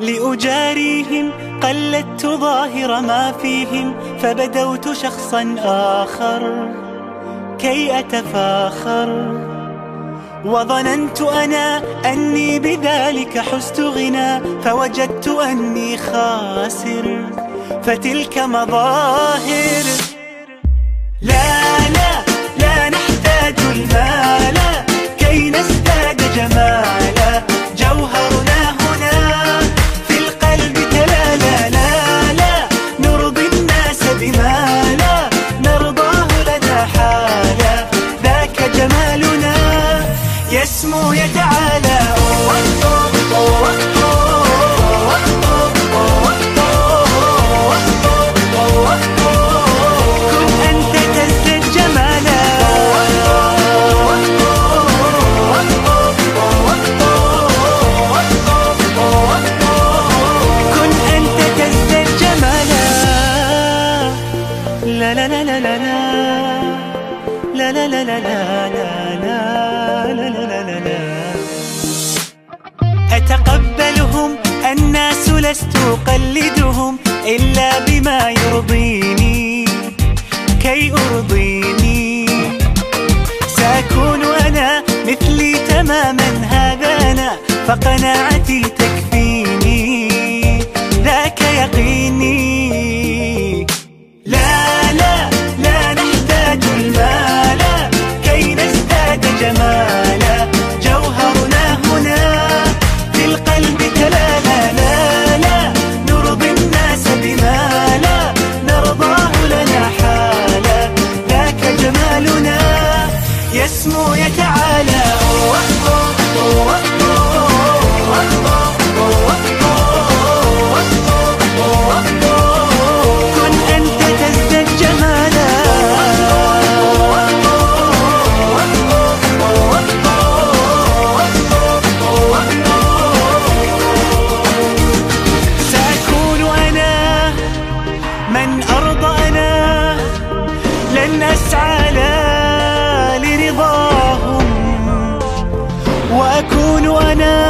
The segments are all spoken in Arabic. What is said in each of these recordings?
لأجاريهم قلدت ظاهر ما فيهم فبدوت شخصا آخر كي أتفاخر. وظننت أنا أني بذلك حزت غنى فوجدت أني خاسر. فتلك مظاهر. لا لا لا نحتاج المال. كي نزداد يسمو يتعالى. كن أنت تزدد جمالا. كن أنت تزدد جمالا. لا لا لا لا لا لا. لا لا لا لا لا لا. إلا بما يرضيني كي أرضيني. سأكون أنا مثلي تماما هذا أنا فقناعتي تكفيني. ذاك يقيني. من أرضى أنا لن أسعى لا لرضاهم وأكون أنا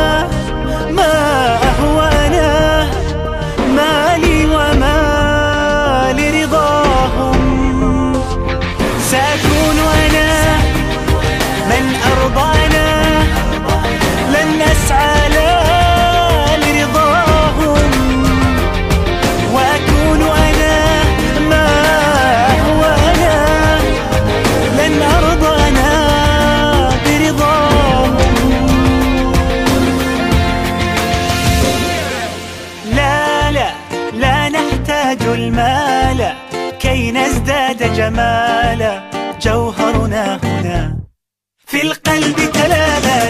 المال كي نزداد جمالا جوهرنا هنا. في القلب تلالا لا